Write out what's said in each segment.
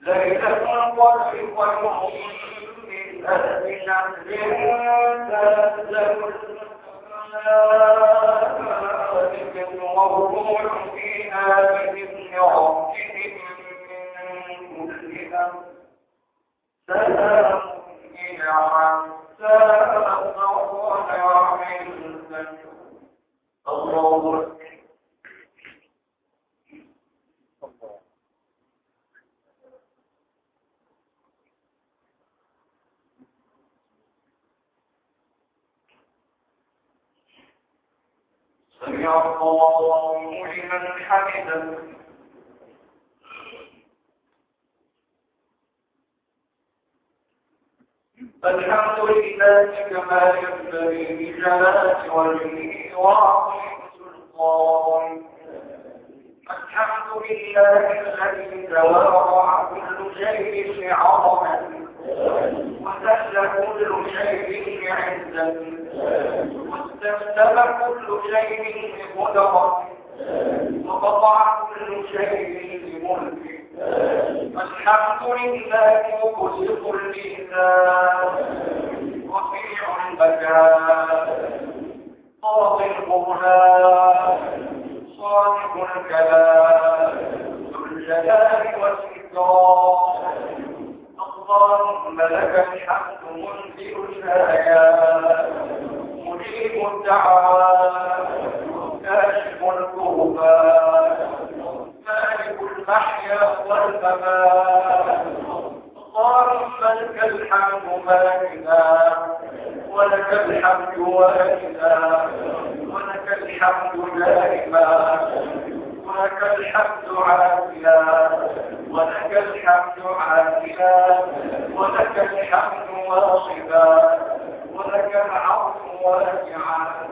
ليلة القدر من ألف شهر تنزل الملائكة فيها بإذن ربهم من كل سلام إلى مطلع الفجر الله أكبر سمع الله لمن حمده الحمد لله كما ينبغي لجلال وجهه وعظيم سلطان الحمد لله الذي توارع كل شيء بعظمته وسهل كل شيء بعزته واستسلم كل شيء بقدرته وقطع كل شيء بملكه الحمد لله مبسط الميزان رفيع المكان قاضي القرآن صادق الكلام. ذو الجلال والإكرام. اللهم لك الحمد منزل الآيات مجيب الدعوات كاشف الكربات مالك المحيا والممات اللهم لك الحمد مالنا ولك الحمد والنا ولك الحمد دائما ولك الحمد عافيا ولك الحمد عافيا ولك الحمد واصبا ولك العفو واسعا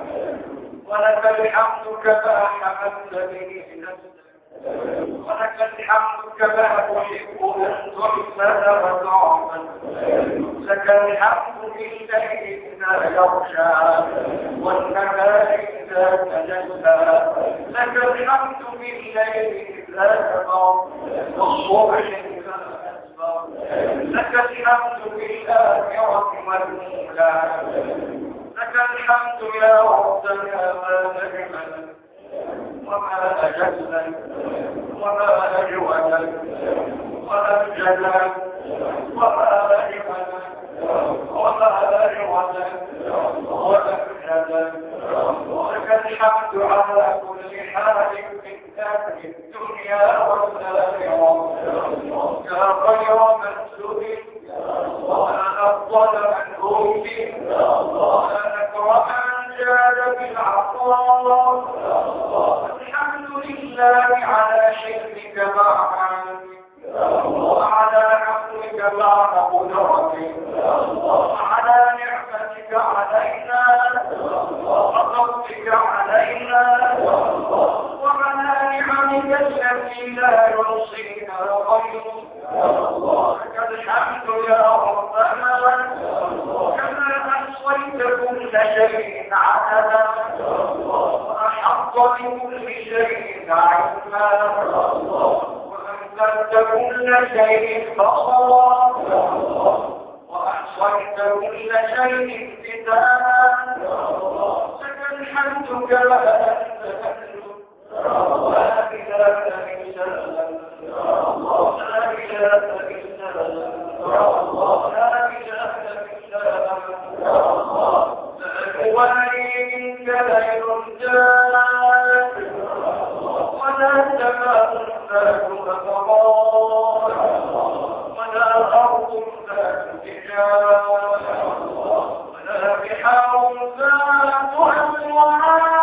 ولك الحمد كما حمدت به نفسك ولك الحمد كما تحب أن تحسن وتعمل. لك الحمد بالليل إذا يغشى والنهار إذا تجلى. لك الحمد بالليل إذا تقام والصبح إذا لك الحمد بالاخره والمولى لك الحمد يا ربنا ما نجمل وما أجلك وما أجودك وأبجلك وما وأنا شيء وأحط بكل شيء علما وأنزلت كل شيء بصرا وأحصيت كل شيء كتابا كما أنزلت لا إله إلا الله لا إله إلا الله لا إله إلا الأرض وهل منك خير جاء ولا سماء ذات مطران ولا أرض ذات بجاء ولا بحار ذات أسوار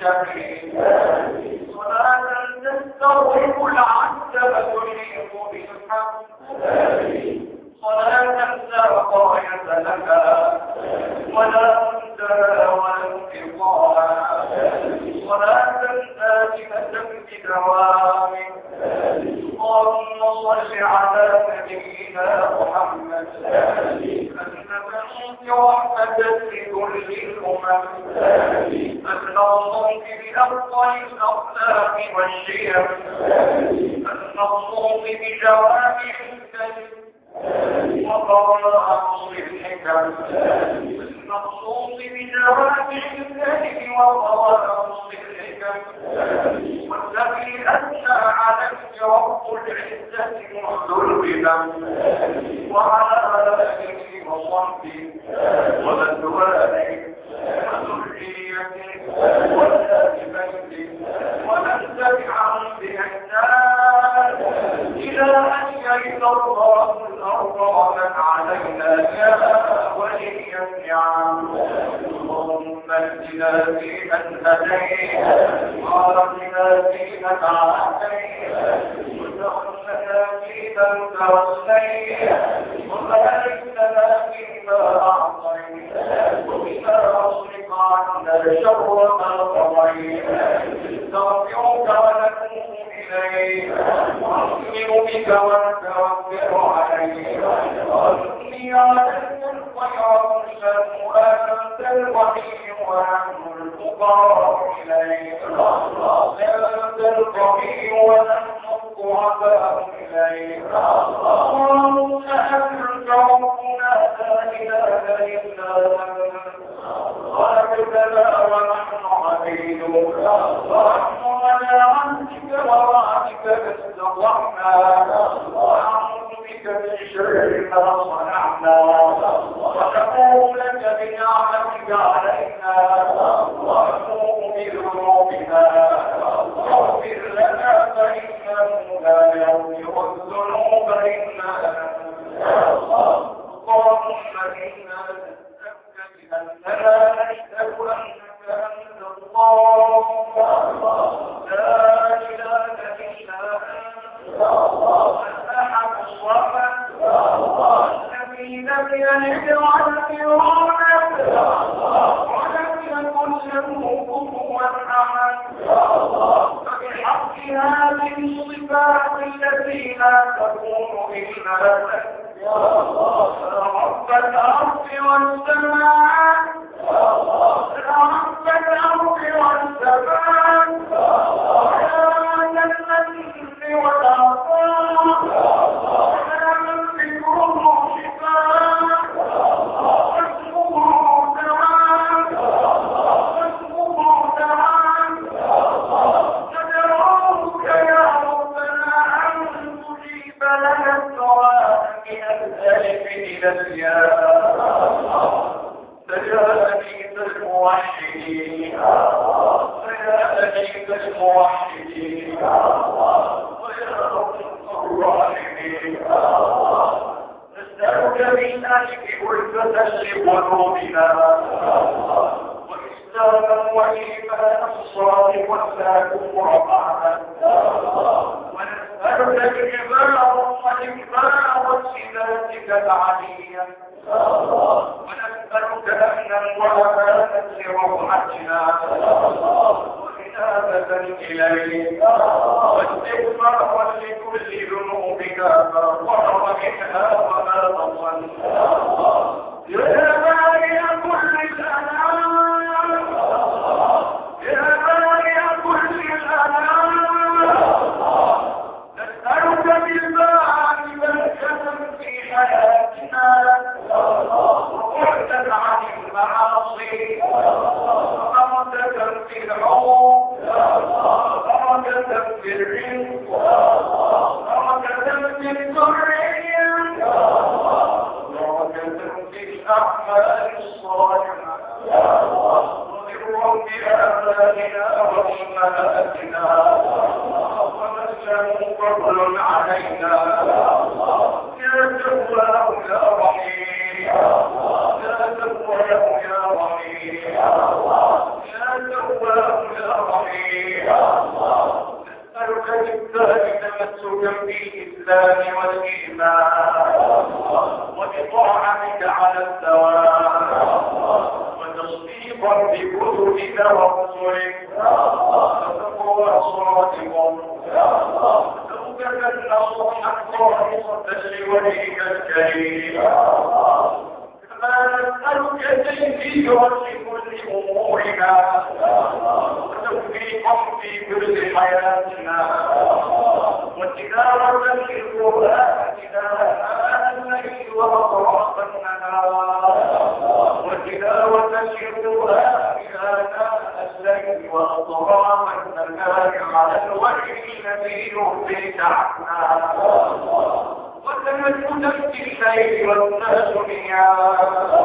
شفيع صلاة تستوعب العذب تليق بالحق. ولا تنسى وقاية لها ولا تنسى ولا انقطاعا ولا تنسى بنسبك دوامك اللهم صل على نبينا محمد. أنك رحمة لكل الأمم. أن الله بأفضل الأخلاق والشيم. أن الله بجوامع الكريم. وقضاء مصلح الحكم المقصود بجوامع الكلم وقضاء مصلح الحكم والذي أتى عليك رب العزة وذو القدم وعلى آله وصحبه ومن والاه وذريته وآل عليها وارضنا زينة عليها Lord, Lord, Lord. أنت القوي ونحن الضعفاء إليك. اللهم أنت ربنا لا إله إلا أنت. خلقتنا ونحن عبيدك. وارحمنا عنك ووعدك استطعنا وأعوذ بك من شر ما صنعنا. ونقول لك بنعمتك علينا. ونقوم بذنوبنا. واغفر لنا فإنه لا يغفر الذنوب إلا اللهم إنا نسألك بأننا نشهد أنك أنت الله. لا إله إلا أنت. الأحد الصمد الذين من الجعل فرعون رب الأرض والسماء له فضل علينا. يا تواب يا رحيم. يا تواب يا رحيم. يا تواب يا رحيم. نسألك بالله تمسكا بالإسلام والإيمان وبطاعتك على الدوام وتصديقا بكتبك ورسلك نصوحا خالصة لوجهك الكريم يرضيك عنا وتمسكا بالليل والناس نيام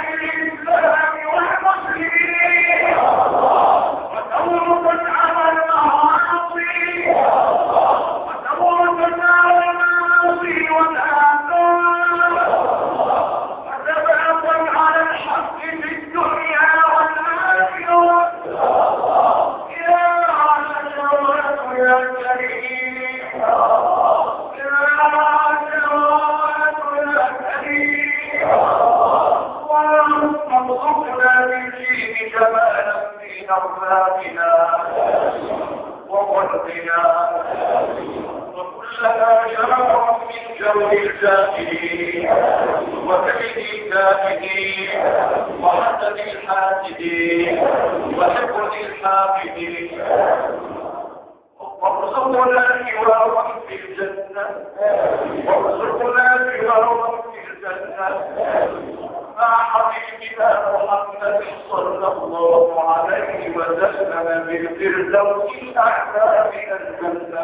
وسلم بالفردوس الأعلى من الجنة.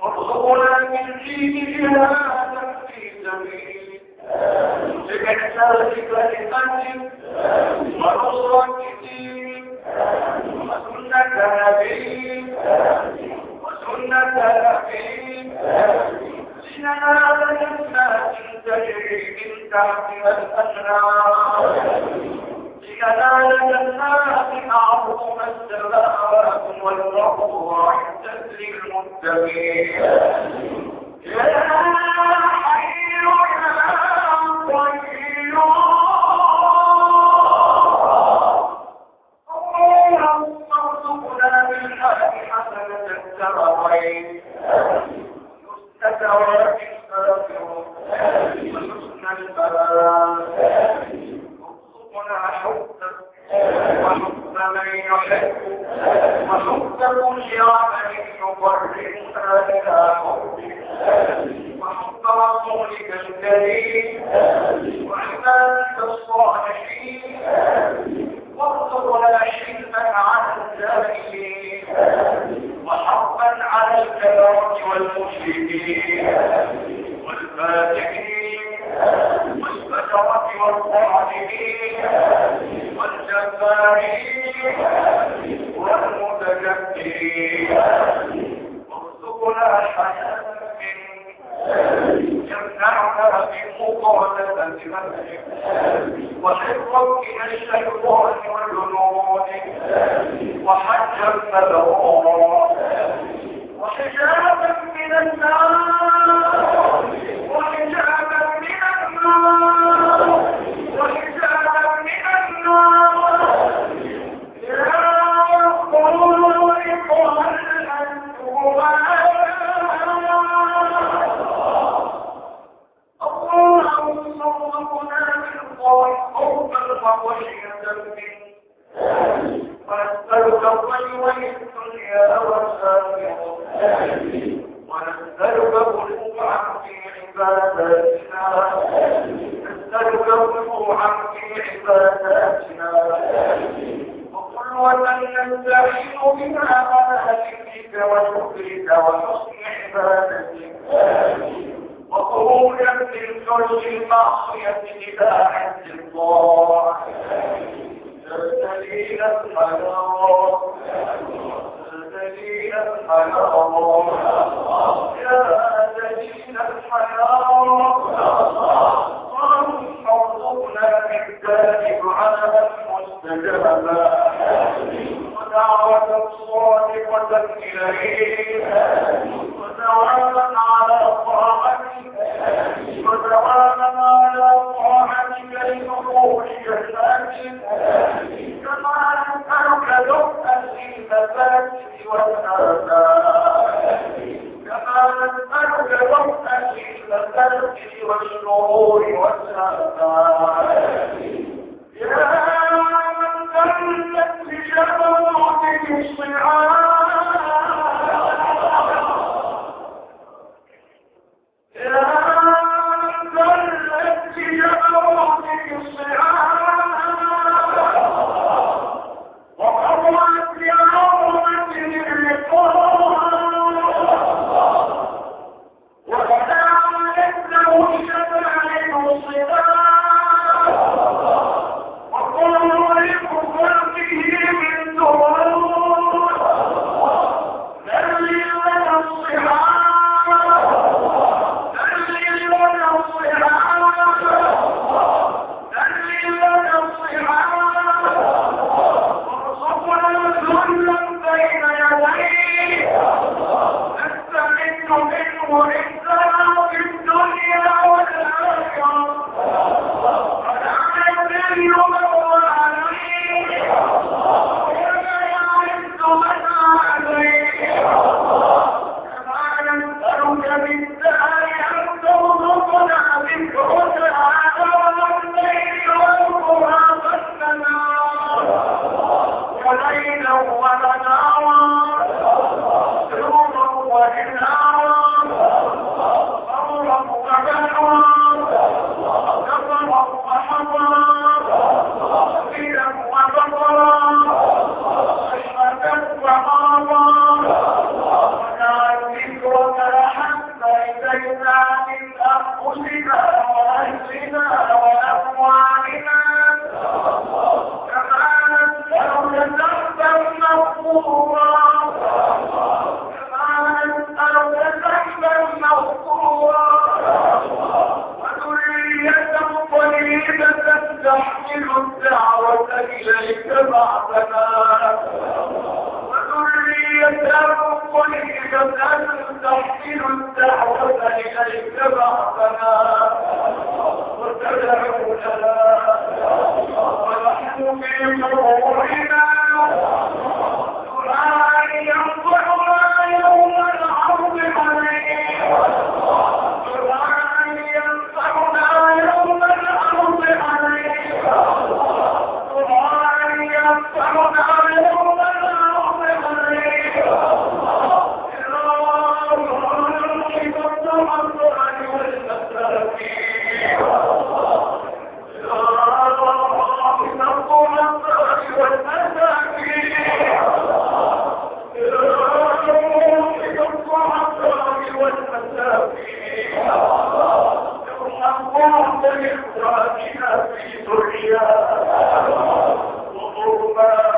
وارزقنا من دين جهادا في سبيل بإحسان كلمة ونصرة دين وسنة نبي وسنة نبي لننال جنات تجري من تحتها الأنهار لننال جنات عرضها السماوات والأرض أعدت للمتقين. يا حي يا اللهم ارزقنا بالحق حسنة خروجا من كل المعصية إلى عند الله. تبتلين الحياة. تبتلين الحياة يا دليل الحياة. وارزقنا بالذات علما مستجابا ودعوة صادقة إليه ودعوة على طاعتك ودعوة جناتك كما نسألك لؤا للمفاتن والآباء فأنت وقت الفترة والشرور فيما نحب ونرضى يا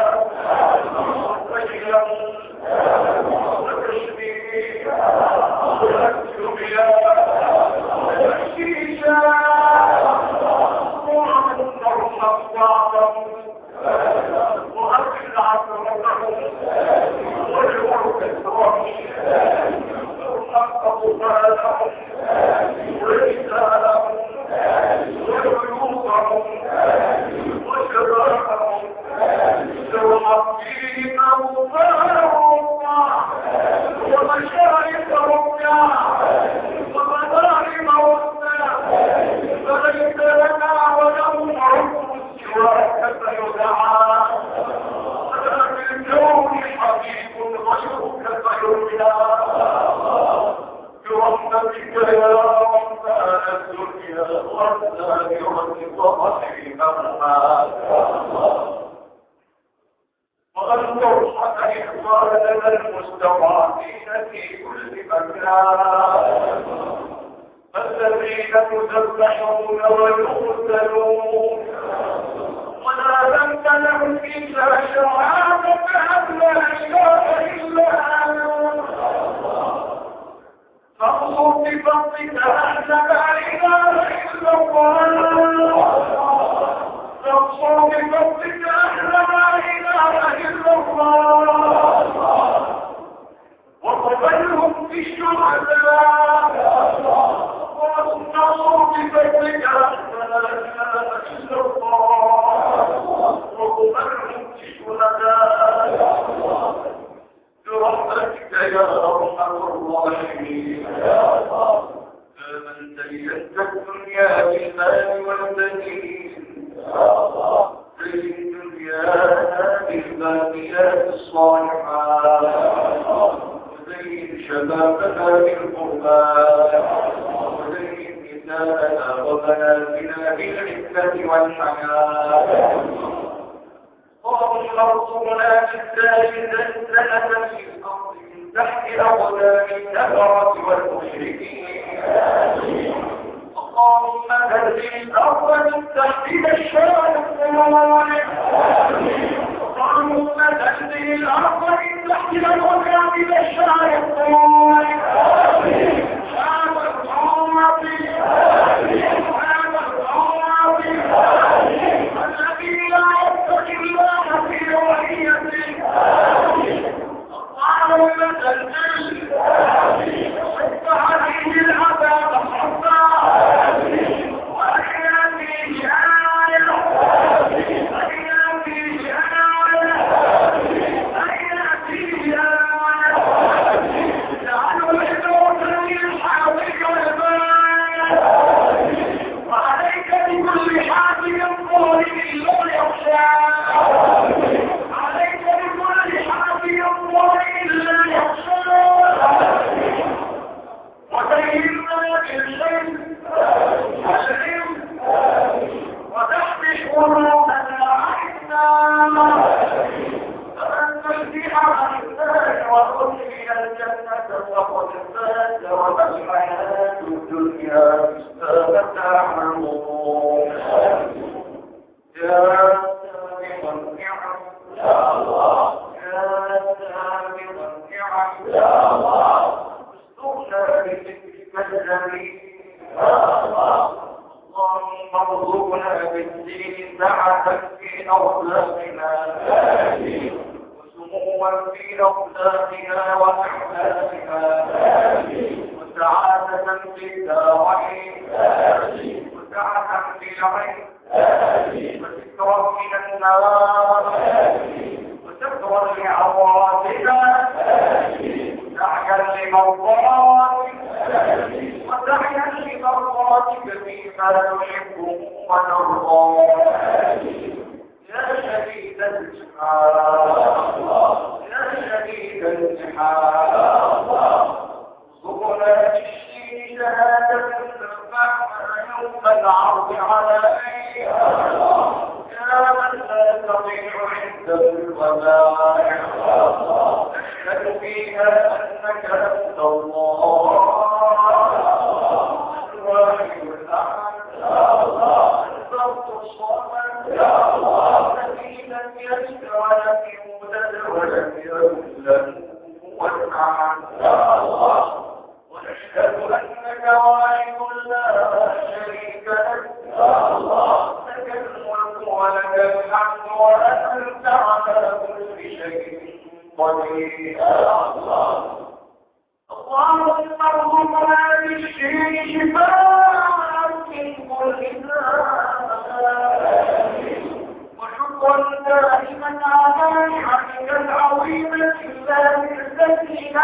شديد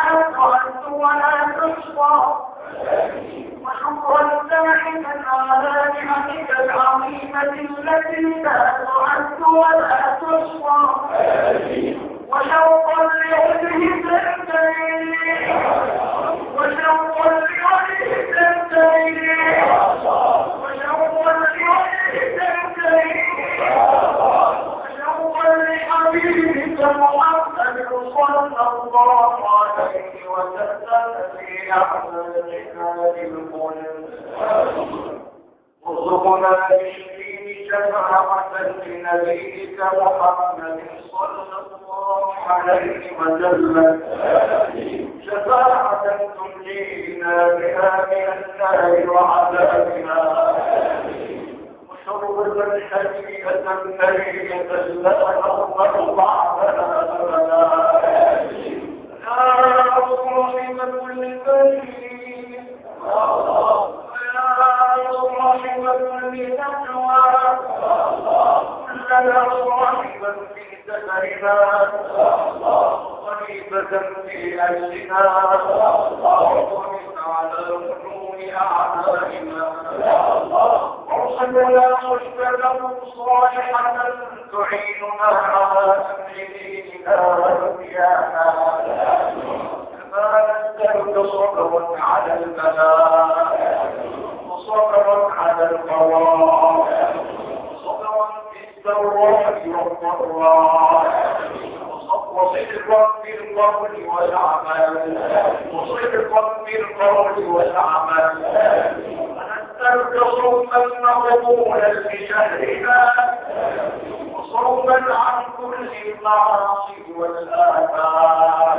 لا تعد ولا تحصى وشكرا دائما على نعمك العظيمة التي لا تعد ولا تحصى وشوقا لوجهك أحسنك بالقلب ارزقنا بالشفيع شفاعة لنبيك محمد صلى الله عليه وسلم. شفاعة تنجينا بها من النار وعذابنا وشرب الحديثة النبية لا نغفر بعدها أبدا. يا رسول من بيت صاحبا في سفرنا خليفة في أجلنا ومن على وجوه أعدائنا ارسلنا مرسلا صالحا تعيننا على أمر ديننا ودنيانا كما نسألك صبرا على البلاء وصبرا على القضاء وصبرا في السراء والضراء وصدقا في القول والعمل وصدقا في القول والعمل ونسألك صوما مقبولا لشهرنا وصوما عن كل المعاصي والآثام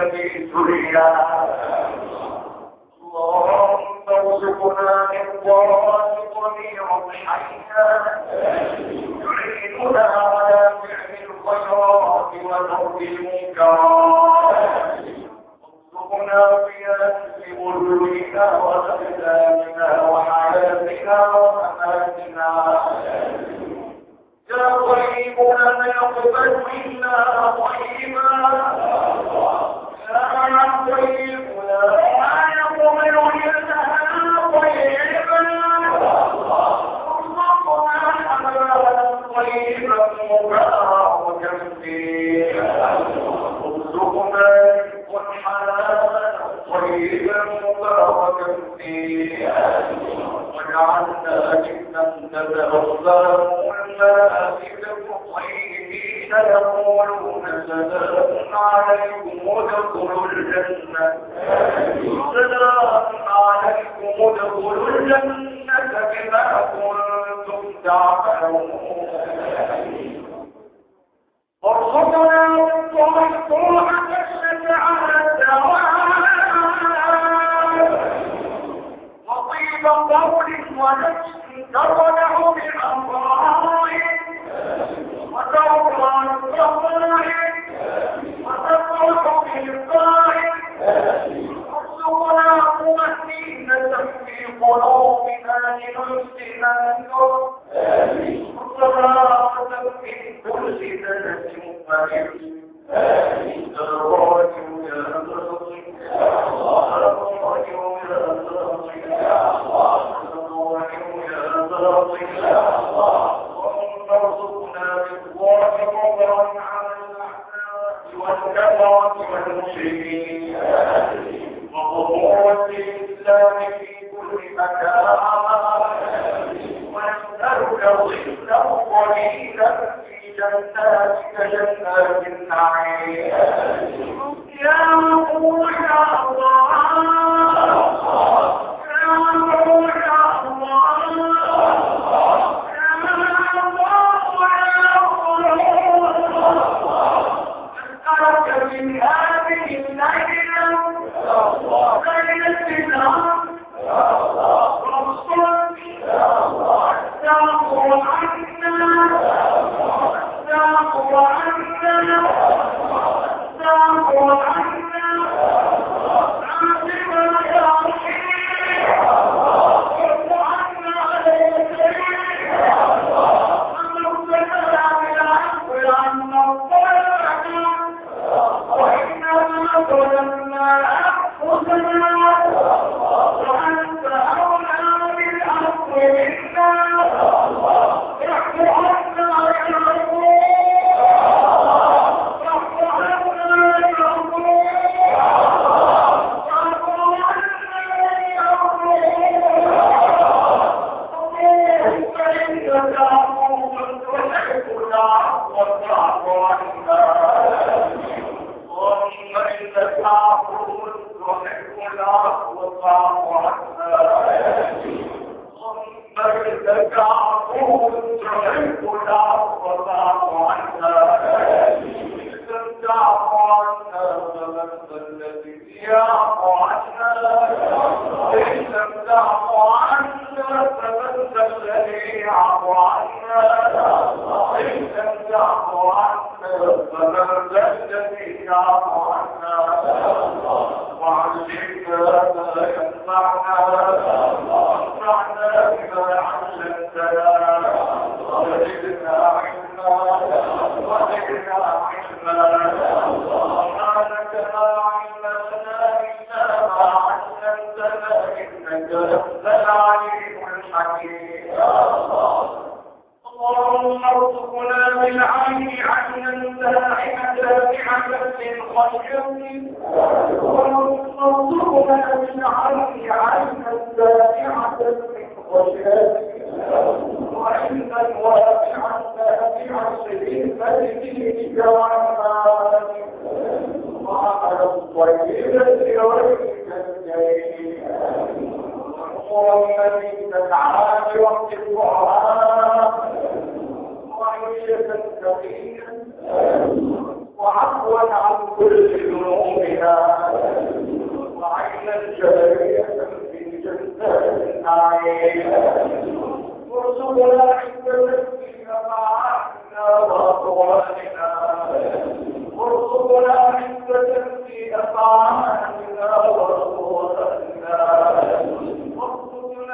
في سوريا اللهم ارزقنا من وراء ضمير حيا يعيننا على فعل الخيرات وترك المنكرات. ارزقنا بأهل ملوكنا وأبداننا وحياتنا وأماتنا يا طيب لم يقبل منا طيبا. يا طيب لا يقبل منا طيبا. ارزقنا حلالا طيبا مباركا فيه. ارزقنا رزقا حلالا طيبا مباركا فيه وجعلنا جنة تتبصر الملائكة طيبين يقولون سلام عليكم ادخلوا الجنة سلام عليكم ادخلوا الجنة بما كنتم تعملون وارزقنا الطمع ونفس تطلع بأمرائك وترضى عن صبرك وتفرح بلقائك وارزقنا مكينة في قلوبنا لنحسن النور وصلاة في كل سنة وإنسان التي تسعى برحمة القرآن وعيشة سقيمة وعفوا عن كل ذنوبها وعينا جارية في جنة النعيم ارزقنا عند نفسك معنا وقرآننا ارزقنا عند نفسك معنا وقرآننا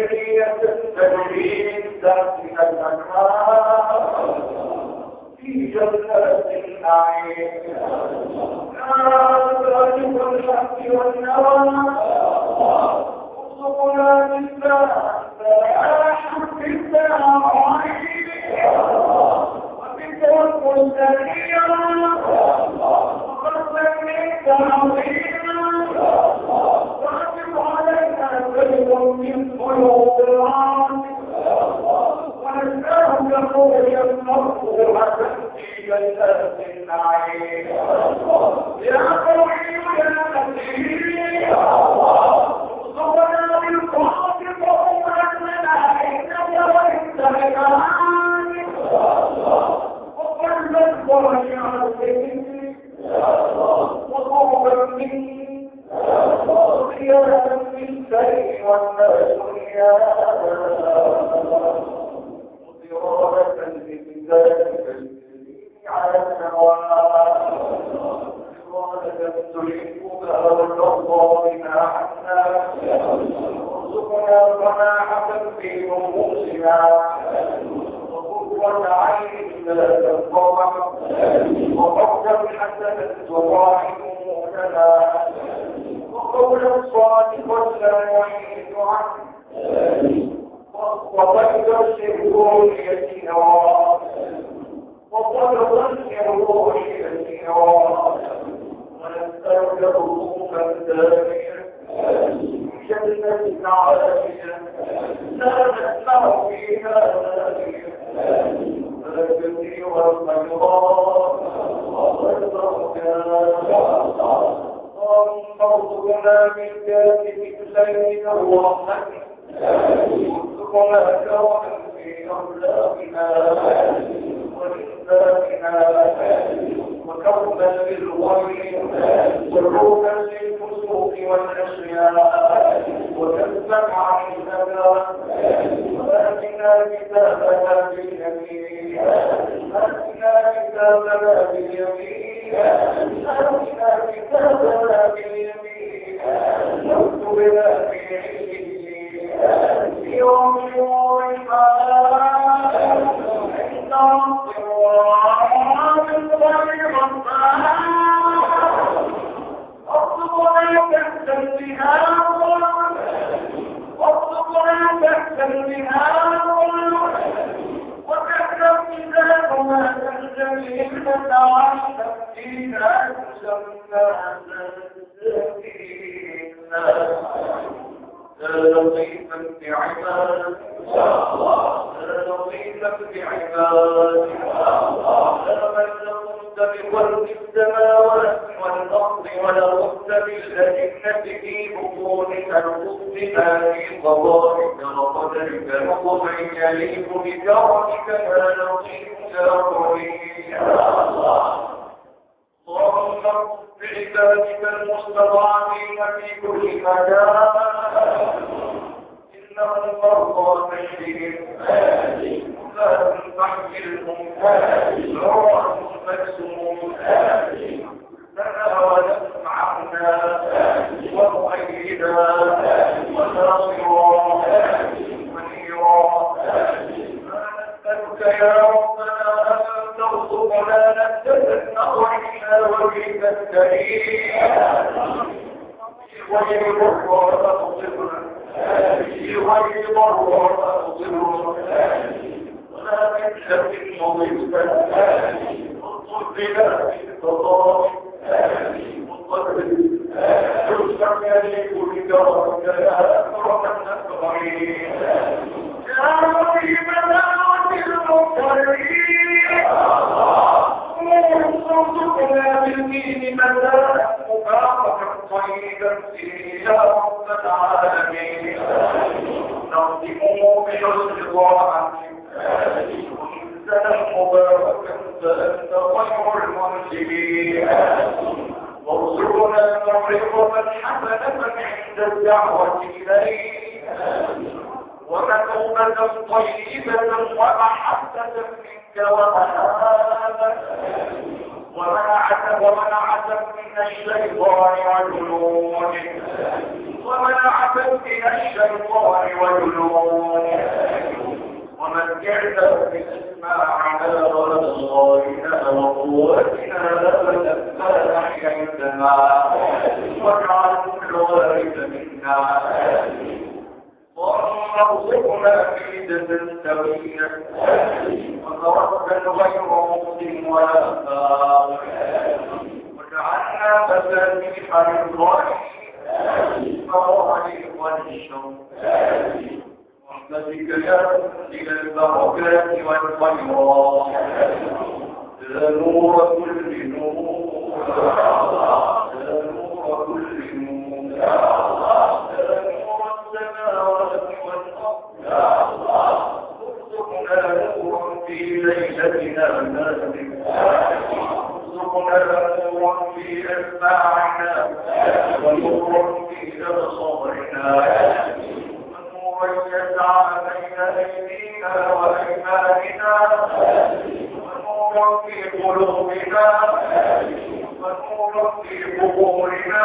مجرية تجري من تحتها الأنهار في جنات النعيم نار ذلك الحق والنار ارزقنا بالله فلاح بالله الشوق كثيرا قد منك عظيما واقف علينا بيض من قلوب العاصي ونستهزئ رؤيا مرفوعة في جنات النعيم يا قوي يا كثير صبرنا بالقاتل وقوة الملائكة والسمكان 400 hours of يليق بكرمك يا لطيف يا رحيم اللهم بعبادك المستضعفين في كل مكان. إنهم مرضى بشرهم لا تحملهم عرهم مكسوم لنا ونسمعنا ومؤيدا وناصرا منيرا نسألك يا ربنا. أن ترزقنا نفسنا وإلى وجهك الكريم غير ضرورة تصبنا غير ضرورة تصبنا ولا من شر مضيفة اطلب بنا التضارب والقدر ترسم يليك بكرمك يا أكرم الأكرمين يا رحيم الأرض موعظة حسنة عند الدعوة إليك ومثوبة طيبة ومحبة منك ومهابة ومنعة ومنعة من الشيطان وجنونه ومنعة من الشيطان وجنونه ومتعنا بأسماعنا وأبصارنا وقوتنا أبدا ما أحييتنا. واجعل الوارث منا. ارزقنا ميدة سوية وتوكل غير مقدم ولا فاضل واجعلنا مفاتيح للرحم فوالي والشر رحمتك يا إلى البركات والخيرات يا نور كل نور يا نور كل نور يا نور السماوات والأرض ارزقنا نورا في ليلتنا هذه ارزقنا نورا في أسماعنا ونورا في أبصارنا ونورا يسعى بين أيدينا وأيماننا ونورا في قلوبنا ونورا في قبورنا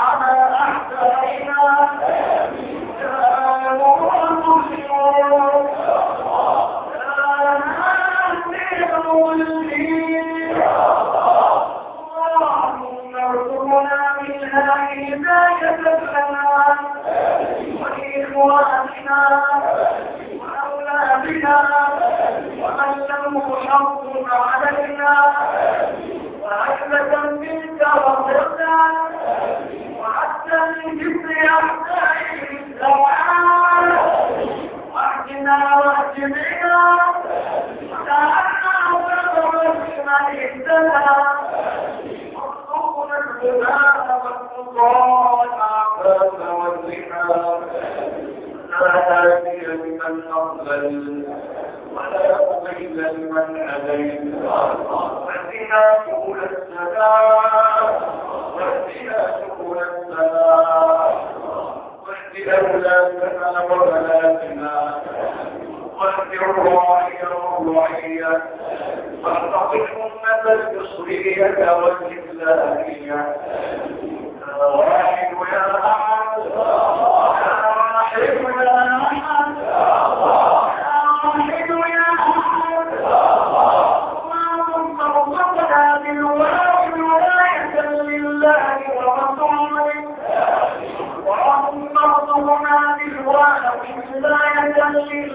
مضل لمن هديت واهدنا سبل السلام واهدنا سبل السلام واهد أولادنا وبناتنا واهد الراعي والرعية. واحفظ الأمة المصرية والإسلامية. واحد يا أحد. واحد يا أحد.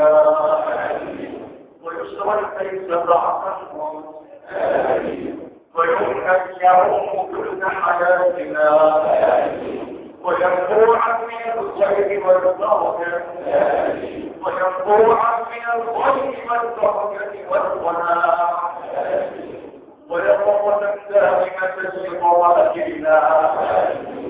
آمين ويسرا تيسر عقلهم آمين ويمحك يوم كل حياتنا آمين وينفو عني الخير والبركة وينفو عني الخير والبركة والغناء ويقوم دائما في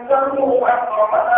الزمن أقرأ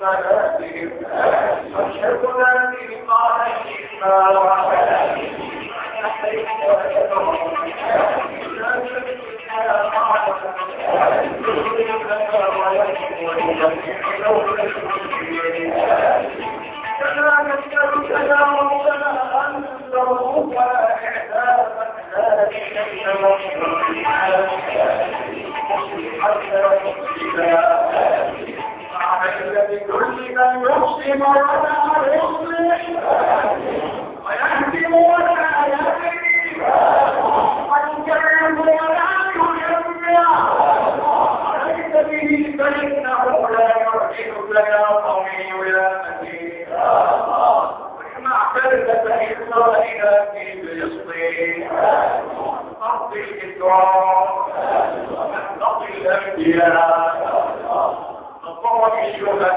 صلاتهم وشكرا بطاعتهما فلا نسألك يا ربنا أن نرضوك إعلامك ذلك من المصلحة حتى تصلنا أحل بكل من يسلم ولا يصلح ويهدم ولا يهدي ويكرم ولا يجمع. وليس به فإنه لا يرشدك يا قوي يا أتي اسمع كلمة إسرائيل في فلسطين أرض الإسراء نقي الأنبياء. نقض الشهداء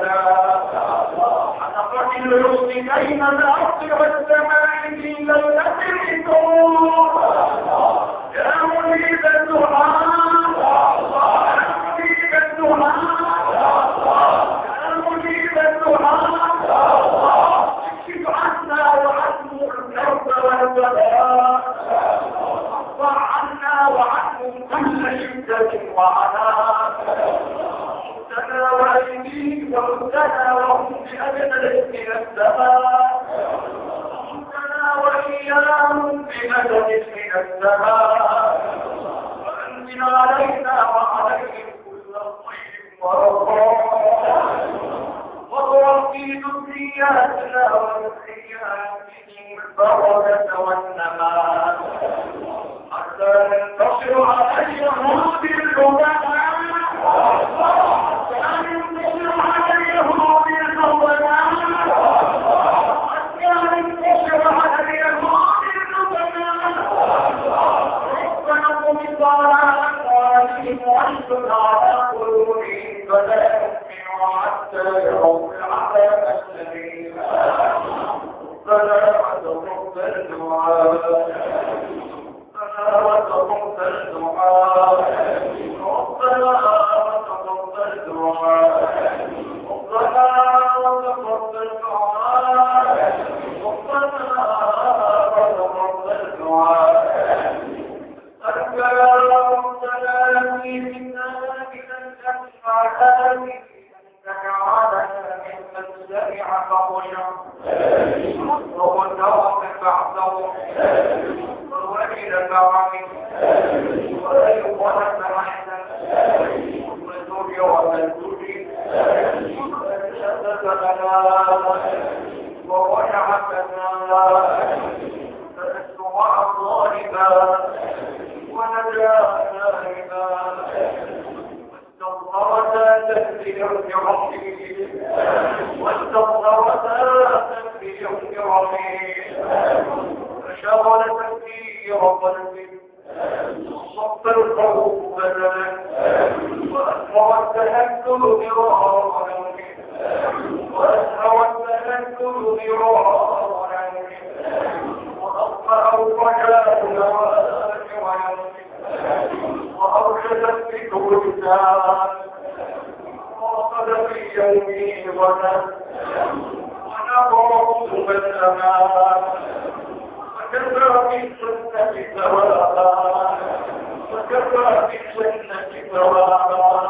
نقض الرسل بين الأرض والسماء في ليلة الإكرام يا مريد الدعاء يا مريد الدعاء يا مريد الدعاء اكشف عنا وعنه الكرب والبلاء وارفع عنا وعنهم كل شدة وعناء ربنا وأيديهم وربنا وهم بأجل من السماء ربنا وإياهم بمدد من السماء وأنزل علينا وعليهم كل طيب ورضا وهو في ذرياتنا وذرياتهم البركة بيومه ونفسه ونقرأ من الأمان وكفى بالسنة ثوابا وكفى بالسنة ثوابا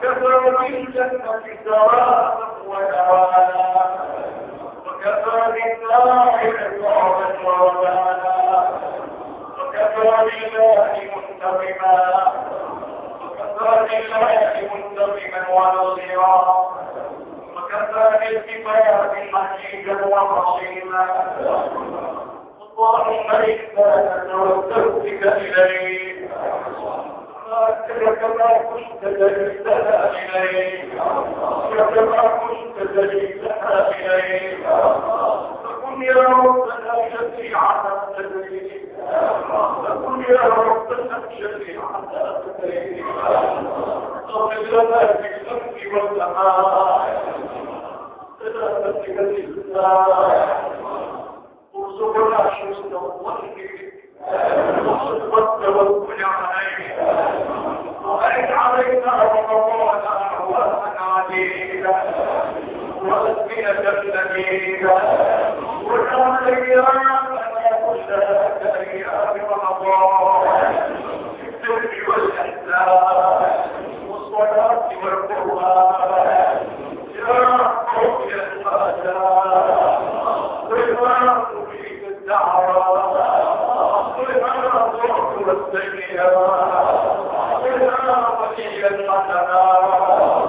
في بالسنة ثوابا ونوالا وكفى بالله ثوابا ووبالا وكفى بالله منتقما وكثر الخير منتظما ونصيرا وكثر الكفاية مجيدا وقصيما اللهم إنا نتوسلك إليك كما كنت تجدها إليك كما كنت تجدها إليك فكن يا ربنا شفيعا التدريس أقول يا رب أخشني عذابك اغفر لنا في الأرض والسماء سلامتك الإسلام ارزقنا حسن وجهك وصدق التوكل عليه وأعد علينا رمضان أهواء عديدة وأزمنة جديدة وجعل أيامنا ذاك أيام رمضان بالذكر والأحزان والصلاة والقرآن يا رب يا الأذان ويا في الدعوة ويا الضعف والسيئات ويا ولي الحسنات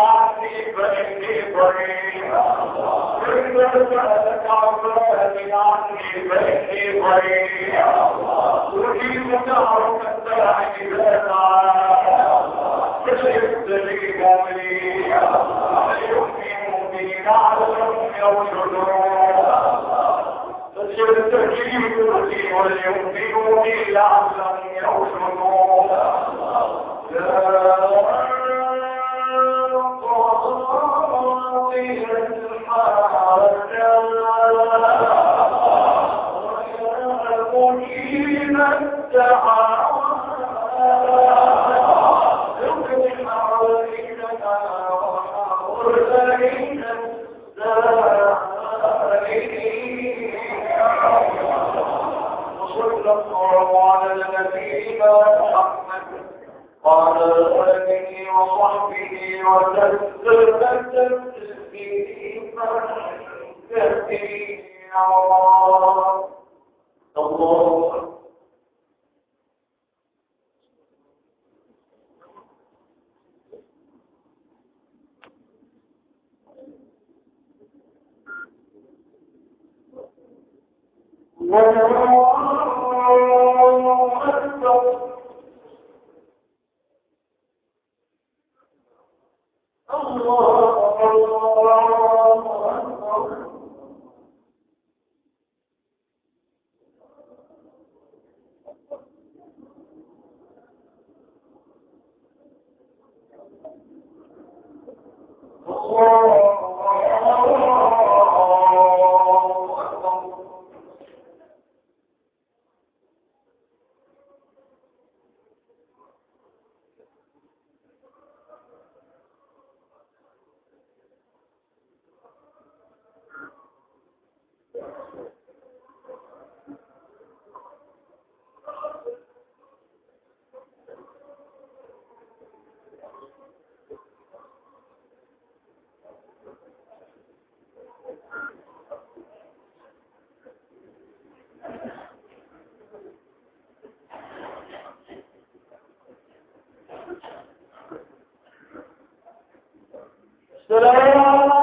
عني فإني بريء إن سألك عبادي عني فإني بريء أجيبك عرض الداعي لا فشئت لي جميع يؤمن بي لعلهم يرشدون فاستجيبوا لي وليؤمنوا بي لعلهم يرشدون لا وصلى الله على النبي محمد قال آله وصحبه وسلم تسليما كثيرا الله الله أكبر السلام